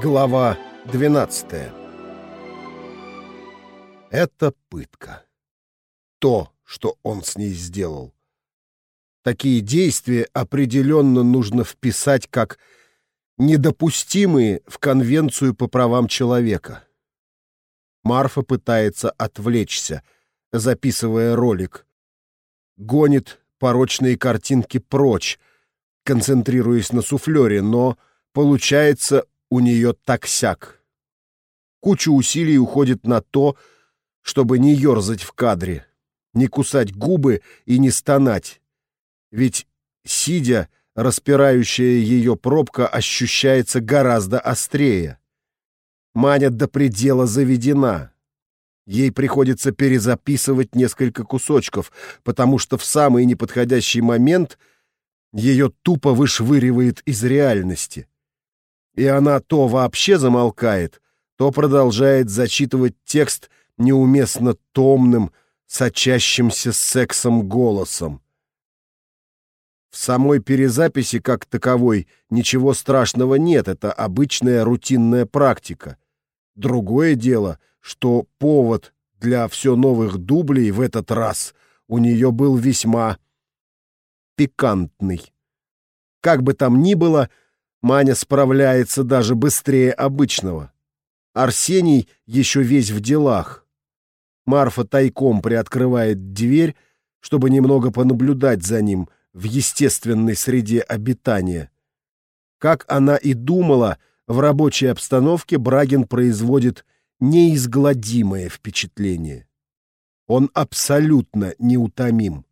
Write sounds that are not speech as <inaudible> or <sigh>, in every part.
Глава 12 Это пытка. То, что он с ней сделал. Такие действия определенно нужно вписать как недопустимые в Конвенцию по правам человека. Марфа пытается отвлечься, записывая ролик. Гонит порочные картинки прочь, концентрируясь на суфлере, но получается у нее так-сяк. Куча усилий уходит на то, чтобы не ерзать в кадре, не кусать губы и не стонать. Ведь, сидя, распирающая ее пробка ощущается гораздо острее. Маня до предела заведена. Ей приходится перезаписывать несколько кусочков, потому что в самый неподходящий момент ее тупо вышвыривает из реальности и она то вообще замолкает, то продолжает зачитывать текст неуместно томным, сочащимся сексом голосом. В самой перезаписи как таковой ничего страшного нет, это обычная рутинная практика. Другое дело, что повод для все новых дублей в этот раз у нее был весьма пикантный. Как бы там ни было, Маня справляется даже быстрее обычного. Арсений еще весь в делах. Марфа тайком приоткрывает дверь, чтобы немного понаблюдать за ним в естественной среде обитания. Как она и думала, в рабочей обстановке Брагин производит неизгладимое впечатление. Он абсолютно неутомим.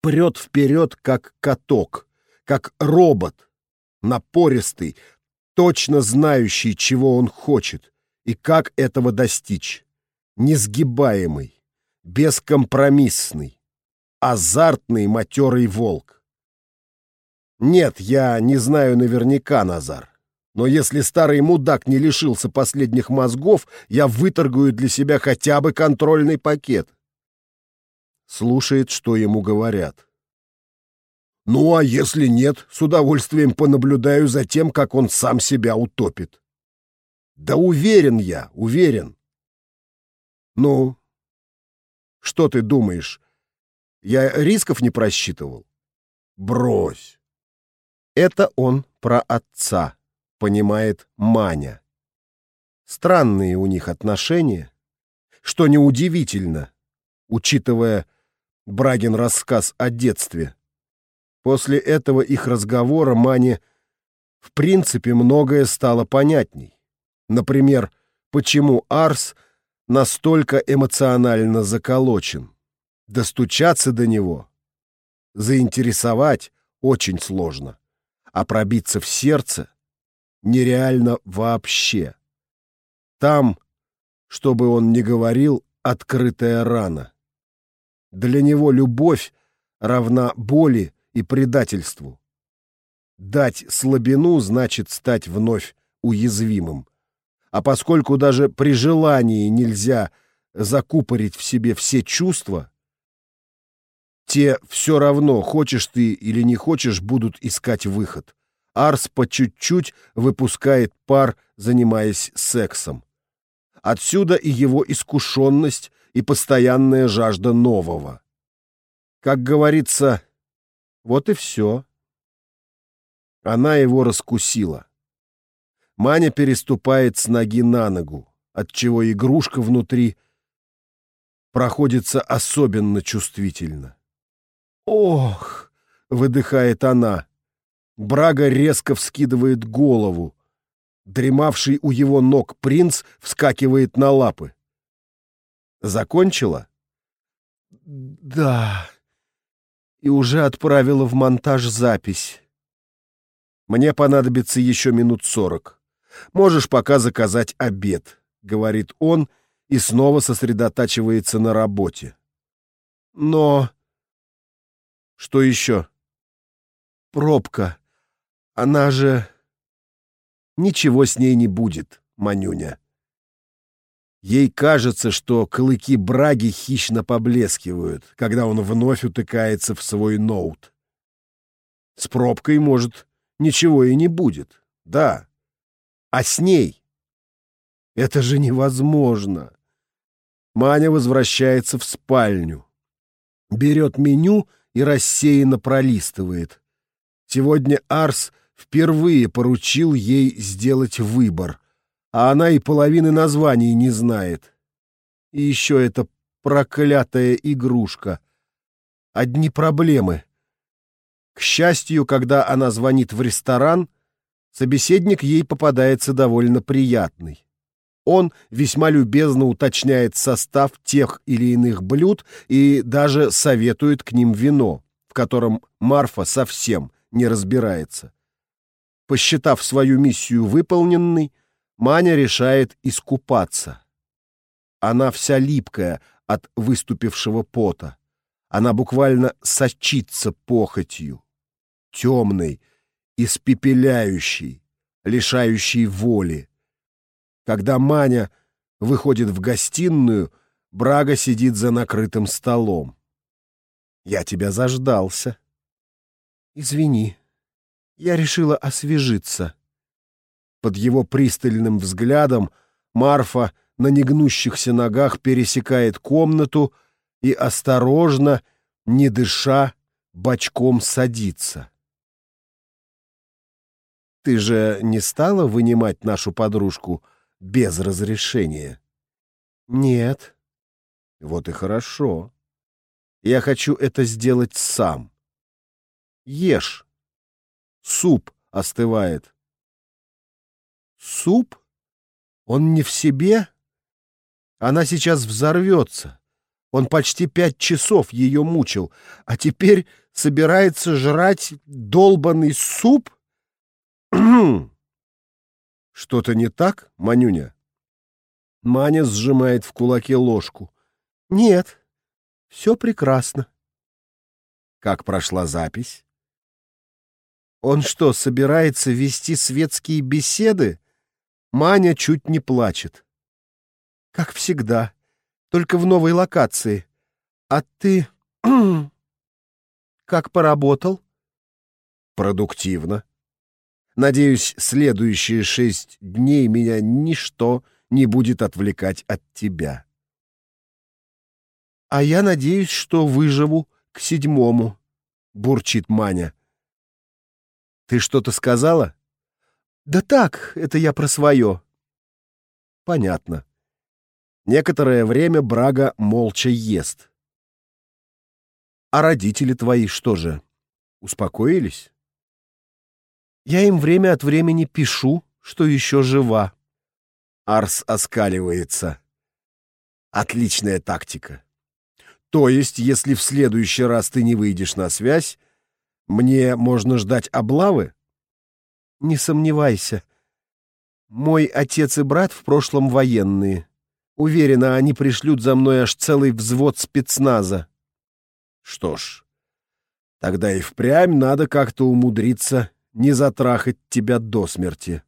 Прет вперед, как каток, как робот, напористый, точно знающий, чего он хочет и как этого достичь. Несгибаемый, бескомпромиссный, азартный матерый волк. Нет, я не знаю наверняка, Назар. Но если старый мудак не лишился последних мозгов, я выторгую для себя хотя бы контрольный пакет. Слушает, что ему говорят. Ну, а если нет, с удовольствием понаблюдаю за тем, как он сам себя утопит. Да уверен я, уверен. Ну, что ты думаешь? Я рисков не просчитывал? Брось. Это он про отца, понимает Маня. Странные у них отношения, что неудивительно, учитывая Брагин рассказ о детстве. После этого их разговора Мане в принципе многое стало понятней. Например, почему Арс настолько эмоционально заколочен. Достучаться до него, заинтересовать очень сложно, а пробиться в сердце нереально вообще. Там, чтобы он не говорил, открытая рана. Для него любовь равна боли и предательству. Дать слабину значит стать вновь уязвимым. А поскольку даже при желании нельзя закупорить в себе все чувства, те все равно, хочешь ты или не хочешь, будут искать выход. Арс по чуть-чуть выпускает пар, занимаясь сексом. Отсюда и его искушенность и постоянная жажда нового. Как говорится, вот и все. Она его раскусила. Маня переступает с ноги на ногу, отчего игрушка внутри проходится особенно чувствительно. «Ох!» — выдыхает она. Брага резко вскидывает голову. Дремавший у его ног принц вскакивает на лапы. «Закончила?» «Да», и уже отправила в монтаж запись. Мне понадобится еще минут сорок. Можешь пока заказать обед, говорит он и снова сосредотачивается на работе. Но... Что еще? Пробка. Она же... Ничего с ней не будет, Манюня. Ей кажется, что клыки Браги хищно поблескивают, когда он вновь утыкается в свой ноут. С пробкой, может, ничего и не будет, да. а с ней. Это же невозможно. Маня возвращается в спальню. Берет меню и рассеянно пролистывает. Сегодня Арс впервые поручил ей сделать выбор, а она и половины названий не знает. И еще эта проклятая игрушка. Одни проблемы. К счастью, когда она звонит в ресторан, собеседник ей попадается довольно приятный. Он весьма любезно уточняет состав тех или иных блюд и даже советует к ним вино, в котором Марфа совсем не разбирается. Посчитав свою миссию выполненной, Маня решает искупаться. Она вся липкая от выступившего пота. Она буквально сочится похотью, темной, испепеляющей, лишающей воли. Когда Маня выходит в гостиную, Брага сидит за накрытым столом. «Я тебя заждался». «Извини, я решила освежиться». Под его пристальным взглядом Марфа на негнущихся ногах пересекает комнату и осторожно, не дыша, бочком садится. «Ты же не стала вынимать нашу подружку без разрешения?» «Нет». «Вот и хорошо. Я хочу это сделать сам. Ешь. Суп остывает». «Суп? Он не в себе?» Она сейчас взорвется. Он почти пять часов ее мучил, а теперь собирается жрать долбанный суп? <clears throat> Что-то не так, Манюня? Маня сжимает в кулаке ложку. Нет, все прекрасно. Как прошла запись? Он что, собирается вести светские беседы? Маня чуть не плачет. Как всегда, только в новой локации. А ты... <clears throat> Как поработал? Продуктивно. Надеюсь, следующие шесть дней меня ничто не будет отвлекать от тебя. А я надеюсь, что выживу к седьмому, — бурчит Маня. Ты что-то сказала? Да так, это я про свое. Понятно. Некоторое время Брага молча ест. А родители твои что же, успокоились? Я им время от времени пишу, что еще жива. Арс оскаливается. Отличная тактика. То есть, если в следующий раз ты не выйдешь на связь, мне можно ждать облавы? Не сомневайся. Мой отец и брат в прошлом военные. Уверена, они пришлют за мной аж целый взвод спецназа. Что ж, тогда и впрямь надо как-то умудриться не затрахать тебя до смерти.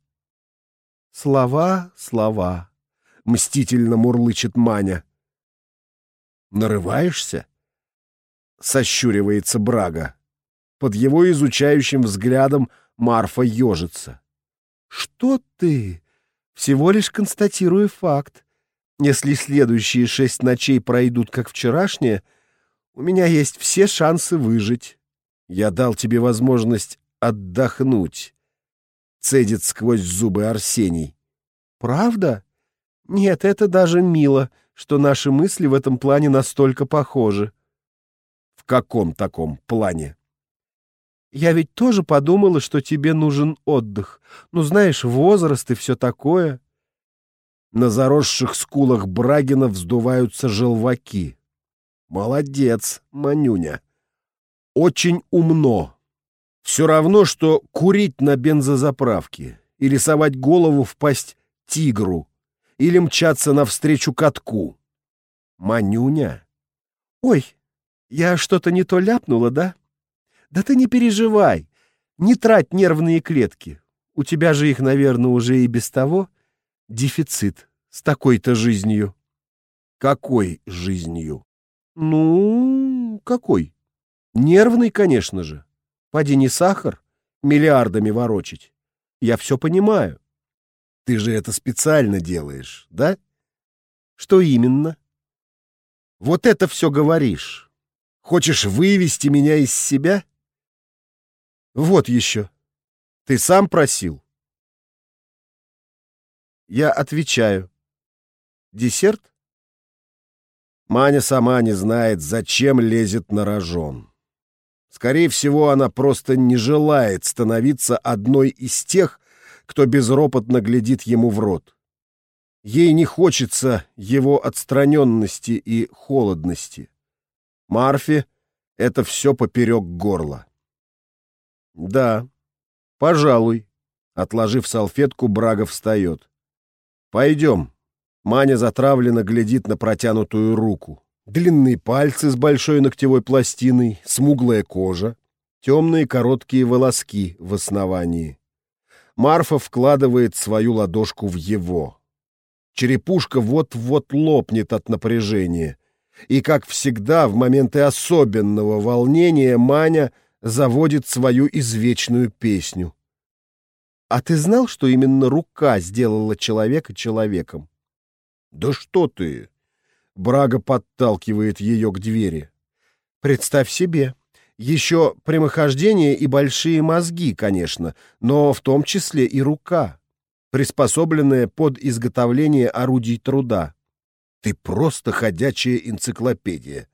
Слова, слова, мстительно мурлычет Маня. Нарываешься? Сощуривается Брага. Под его изучающим взглядом Марфа ежится. Что ты? Всего лишь констатирую факт. Если следующие шесть ночей пройдут как вчерашние, у меня есть все шансы выжить. Я дал тебе возможность отдохнуть. Цедит сквозь зубы Арсений. Правда? Нет, это даже мило, что наши мысли в этом плане настолько похожи. В каком таком плане? Я ведь тоже подумала, что тебе нужен отдых. Ну, знаешь, возраст и все такое. На заросших скулах Брагина вздуваются желваки. Молодец, Манюня. Очень умно. Все равно, что курить на бензозаправке, или совать голову в пасть тигру, или мчаться навстречу катку. Манюня? Ой, я что-то не то ляпнула, да? Да ты не переживай, не трать нервные клетки. У тебя же их, наверное, уже и без того дефицит с такой-то жизнью. Какой жизнью? Ну, какой? Нервный, конечно же. Поди не сахар, миллиардами ворочить. Я все понимаю. Ты же это специально делаешь, да? Что именно? Вот это все говоришь. Хочешь вывести меня из себя? Вот еще. Ты сам просил. Я отвечаю. Десерт? Маня сама не знает, зачем лезет на рожон. Скорее всего, она просто не желает становиться одной из тех, кто безропотно глядит ему в рот. Ей не хочется его отстраненности и холодности. Марфе это все поперек горла. Да, пожалуй. Отложив салфетку, Брага встает. Пойдем. Маня затравленно глядит на протянутую руку. Длинные пальцы с большой ногтевой пластиной, смуглая кожа, темные короткие волоски в основании. Марфа вкладывает свою ладошку в его. Черепушка вот-вот лопнет от напряжения. И, как всегда, в моменты особенного волнения Маня заводит свою извечную песню. «А ты знал, что именно рука сделала человека человеком?» «Да что ты!» Брага подталкивает ее к двери. «Представь себе, еще прямохождение и большие мозги, конечно, но в том числе и рука, приспособленная под изготовление орудий труда. Ты просто ходячая энциклопедия».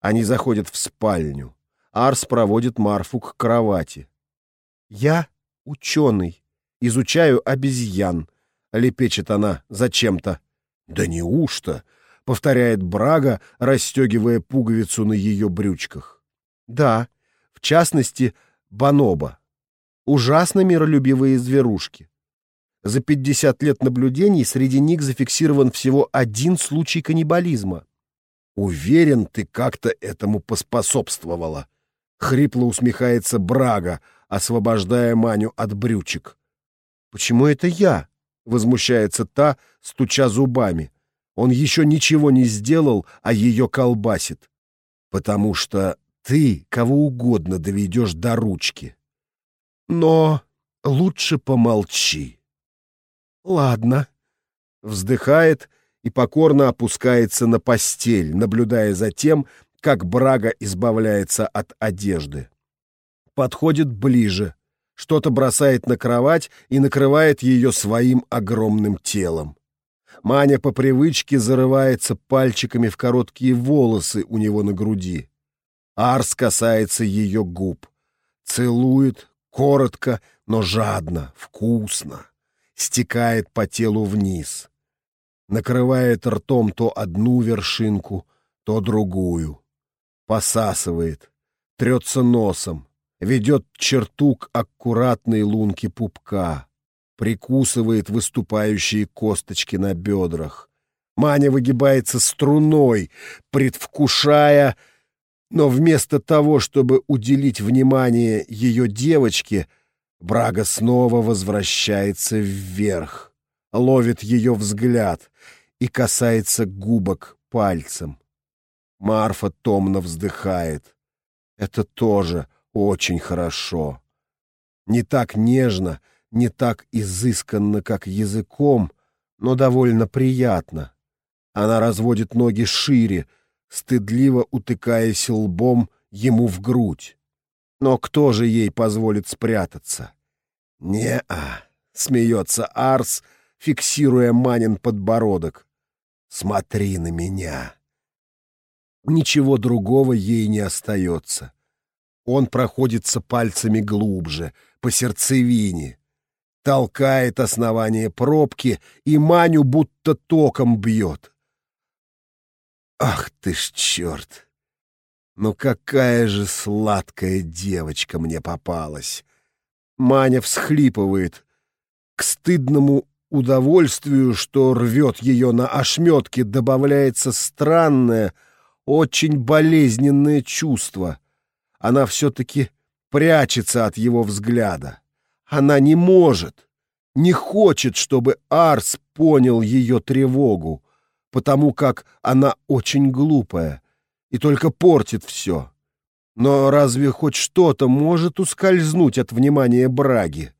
Они заходят в спальню. Арс проводит Марфу к кровати. «Я ученый, изучаю обезьян», — лепечет она зачем-то. «Да неужто?» — повторяет Брага, расстегивая пуговицу на ее брючках. «Да, в частности, бонобо. Ужасно миролюбивые зверушки. За 50 лет наблюдений среди них зафиксирован всего один случай каннибализма. Уверен, ты как-то этому поспособствовала. Хрипло усмехается Брага, освобождая Маню от брючек. Почему это я? возмущается та, стуча зубами. Он еще ничего не сделал, а ее колбасит. Потому что ты кого угодно доведешь до ручки. Но лучше помолчи. Ладно. Вздыхает и покорно опускается на постель, наблюдая за тем, как Брага избавляется от одежды. Подходит ближе, что-то бросает на кровать и накрывает ее своим огромным телом. Маня по привычке зарывается пальчиками в короткие волосы у него на груди. Арс касается ее губ. Целует, коротко, но жадно, вкусно. Стекает по телу вниз. Накрывает ртом то одну вершинку, то другую. Посасывает, трется носом, ведет черту к аккуратной лунке пупка, прикусывает выступающие косточки на бедрах. Маня выгибается струной, предвкушая, но вместо того, чтобы уделить внимание ее девочке, Брага снова возвращается вверх, ловит ее взгляд и касается губок пальцем. Марфа томно вздыхает. Это тоже очень хорошо. Не так нежно, не так изысканно, как языком, но довольно приятно. Она разводит ноги шире, стыдливо утыкаясь лбом ему в грудь. Но кто же ей позволит спрятаться? «Не-а», — смеется Арс, фиксируя Манин подбородок. «Смотри на меня». Ничего другого ей не остается. Он проходится пальцами глубже, по сердцевине, толкает основание пробки и Маню будто током бьет. Ах ты ж черт! Ну какая же сладкая девочка мне попалась! Маня всхлипывает. К стыдному удовольствию, что рвет ее на ошметке, добавляется странное, очень болезненное чувство — она все-таки прячется от его взгляда. Она не может, не хочет, чтобы Арс понял ее тревогу, потому как она очень глупая и только портит все. Но разве хоть что-то может ускользнуть от внимания Браги?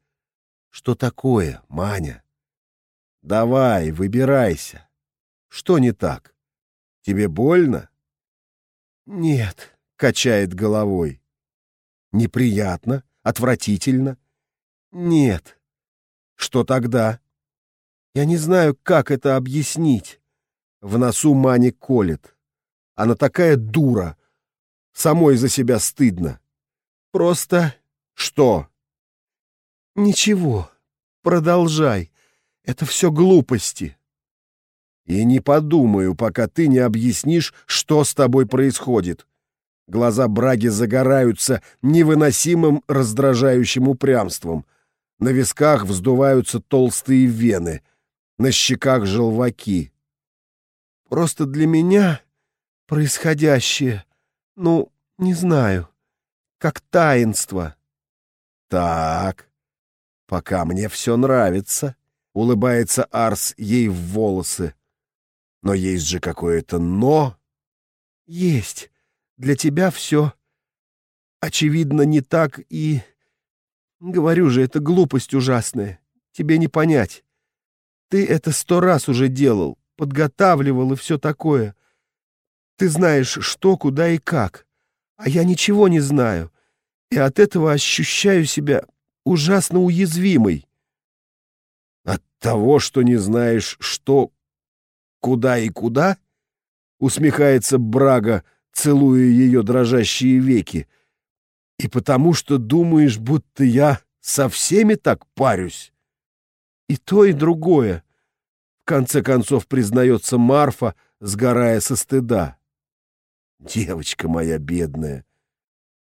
Что такое, Маня? Давай, выбирайся. Что не так? Тебе больно? Нет, качает головой. Неприятно, отвратительно? Нет. Что тогда? Я не знаю, как это объяснить. В носу Мани колет. Она такая дура. Самой за себя стыдно. Просто... Что? Ничего. Продолжай. Это все глупости. И не подумаю, пока ты не объяснишь, что с тобой происходит. Глаза Браги загораются невыносимым раздражающим упрямством. На висках вздуваются толстые вены, на щеках желваки. Просто для меня происходящее, ну, не знаю, как таинство. Так, пока мне все нравится, улыбается Арс ей в волосы. Но есть же какое-то «но». Есть. Для тебя все, очевидно, не так и... Говорю же, это глупость ужасная. Тебе не понять. Ты это сто раз уже делал, подготавливал и все такое. Ты знаешь, что, куда и как. А я ничего не знаю. И от этого ощущаю себя ужасно уязвимой. От того, что не знаешь, что, куда и куда? Усмехается Брага, целуя ее дрожащие веки. И потому что думаешь, будто я со всеми так парюсь? И то, и другое. В конце концов признается Марфа, сгорая со стыда. Девочка моя бедная.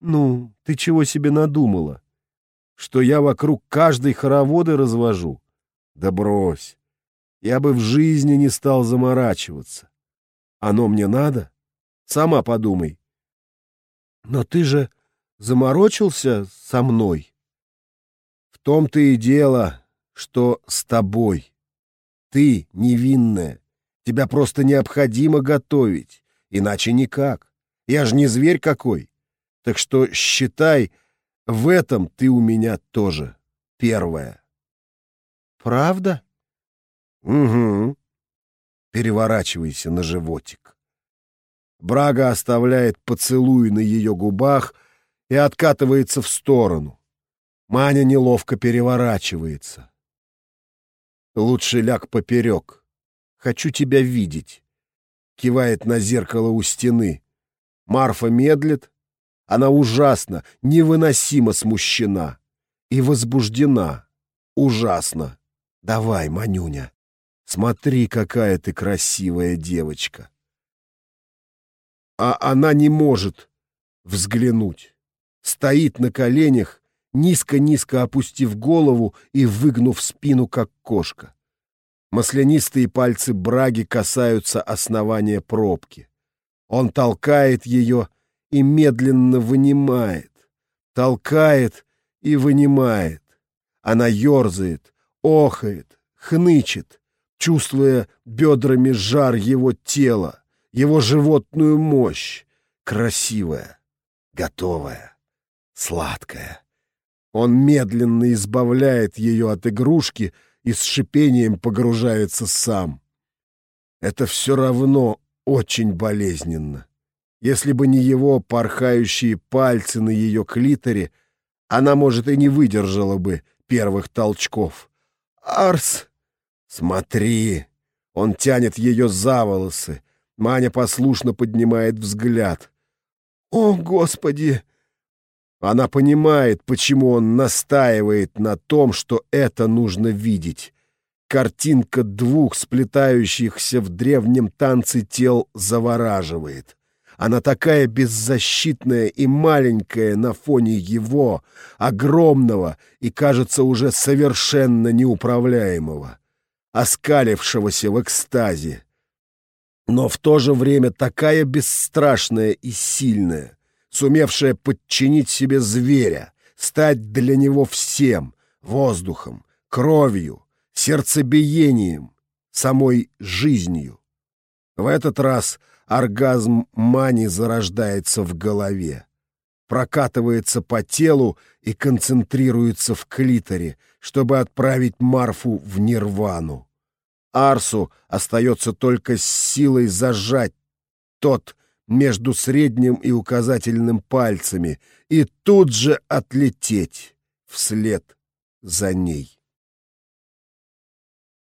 Ну, ты чего себе надумала? Что я вокруг каждой хороводы развожу? Да брось. Я бы в жизни не стал заморачиваться. Оно мне надо? Сама подумай. Но ты же заморочился со мной. В том-то и дело, что с тобой. Ты невинная. Тебя просто необходимо готовить. Иначе никак. Я же не зверь какой. Так что считай, в этом ты у меня тоже первая. Правда? Угу. Переворачивайся на животик. Брага оставляет поцелуй на ее губах и откатывается в сторону. Маня неловко переворачивается. Лучше ляг поперек. Хочу тебя видеть. Кивает на зеркало у стены. Марфа медлит. Она ужасно, невыносимо смущена. И возбуждена. Ужасно. Давай, Манюня. Смотри, какая ты красивая девочка. А она не может взглянуть. Стоит на коленях, низко-низко опустив голову и выгнув спину, как кошка. Маслянистые пальцы Браги касаются основания пробки. Он толкает ее и медленно вынимает. Толкает и вынимает. Она ерзает, охает, хнычет чувствуя бедрами жар его тела, его животную мощь, красивая, готовая, сладкая. Он медленно избавляет ее от игрушки и с шипением погружается сам. Это все равно очень болезненно. Если бы не его порхающие пальцы на ее клиторе, она, может, и не выдержала бы первых толчков. «Арс!» «Смотри!» Он тянет ее за волосы. Маня послушно поднимает взгляд. «О, Господи!» Она понимает, почему он настаивает на том, что это нужно видеть. Картинка двух сплетающихся в древнем танце тел завораживает. Она такая беззащитная и маленькая на фоне его, огромного и, кажется, уже совершенно неуправляемого оскалившегося в экстазе. Но в то же время такая бесстрашная и сильная, сумевшая подчинить себе зверя, стать для него всем — воздухом, кровью, сердцебиением, самой жизнью. В этот раз оргазм Мани зарождается в голове, прокатывается по телу и концентрируется в клиторе — чтобы отправить Марфу в нирвану. Арсу остается только с силой зажать тот между средним и указательным пальцами и тут же отлететь вслед за ней.